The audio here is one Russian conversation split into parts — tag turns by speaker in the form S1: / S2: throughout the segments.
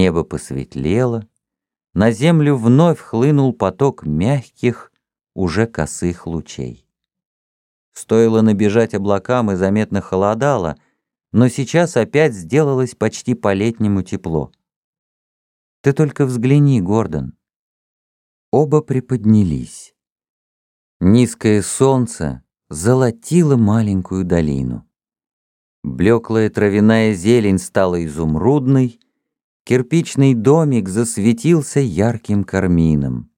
S1: Небо посветлело, на землю вновь хлынул поток мягких, уже косых лучей. Стоило набежать облакам и заметно холодало, но сейчас опять сделалось почти по-летнему тепло. Ты только взгляни, Гордон. Оба приподнялись. Низкое солнце золотило маленькую долину. Блеклая травяная зелень стала изумрудной, кирпичный домик засветился ярким кармином.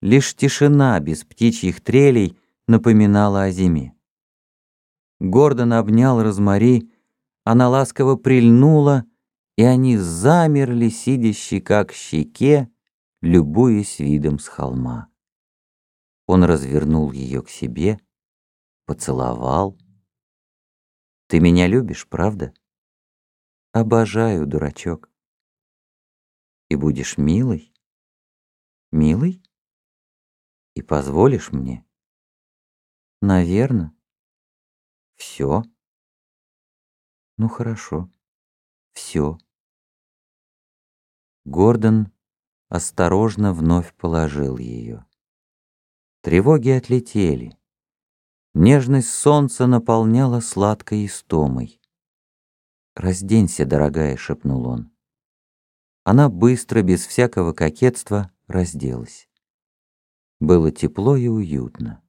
S1: Лишь тишина без птичьих трелей напоминала о зиме. Гордон обнял Розмари, она ласково прильнула, и они замерли, сидя щека к щеке, любуясь видом с холма. Он развернул ее к себе, поцеловал. «Ты меня любишь, правда?» «Обожаю, дурачок». «И будешь милый?» «Милый? И позволишь мне?» «Наверно». «Все?» «Ну хорошо, все». Гордон осторожно вновь положил ее. Тревоги отлетели. Нежность солнца наполняла сладкой истомой. «Разденься, дорогая», — шепнул он. Она быстро, без всякого кокетства, разделась. Было тепло и уютно.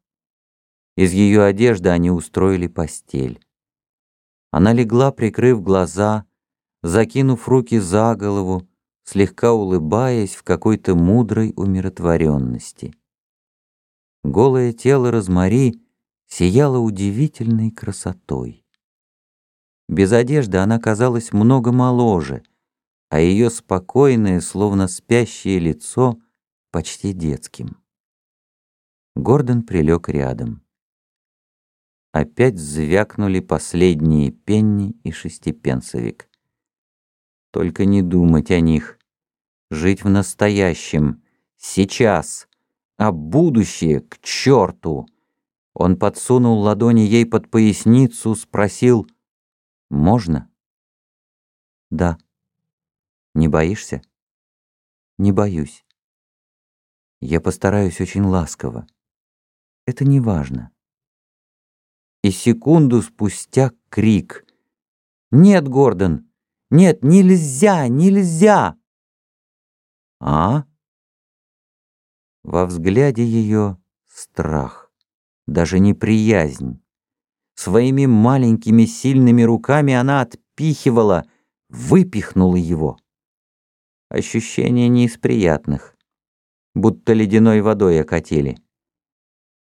S1: Из ее одежды они устроили постель. Она легла, прикрыв глаза, закинув руки за голову, слегка улыбаясь в какой-то мудрой умиротворенности. Голое тело Розмари сияло удивительной красотой. Без одежды она казалась много моложе, а ее спокойное, словно спящее лицо, почти детским. Гордон прилег рядом. Опять звякнули последние пенни и шестипенсовик. Только не думать о них. Жить в настоящем, сейчас а будущее к черту. Он подсунул ладони ей под поясницу, спросил «Можно?» «Да». «Не боишься?» «Не боюсь». «Я постараюсь очень ласково. Это не важно». И секунду спустя крик «Нет, Гордон! Нет, нельзя, нельзя!» «А?» Во взгляде ее страх, даже неприязнь. Своими маленькими сильными руками она отпихивала, выпихнула его. Ощущение не из приятных, будто ледяной водой окатили.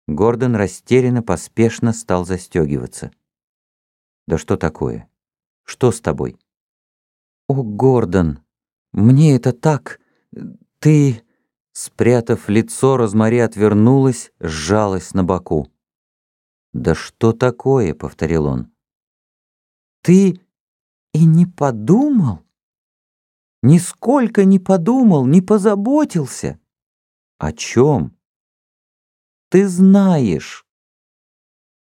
S1: Гордон растерянно, поспешно стал застегиваться. «Да что такое? Что с тобой?» «О, Гордон, мне это так... Ты...» Спрятав лицо, Розмари отвернулась, сжалась на боку. «Да что такое?» — повторил он. «Ты и не подумал? Нисколько не подумал, не позаботился?» «О чем?» «Ты знаешь,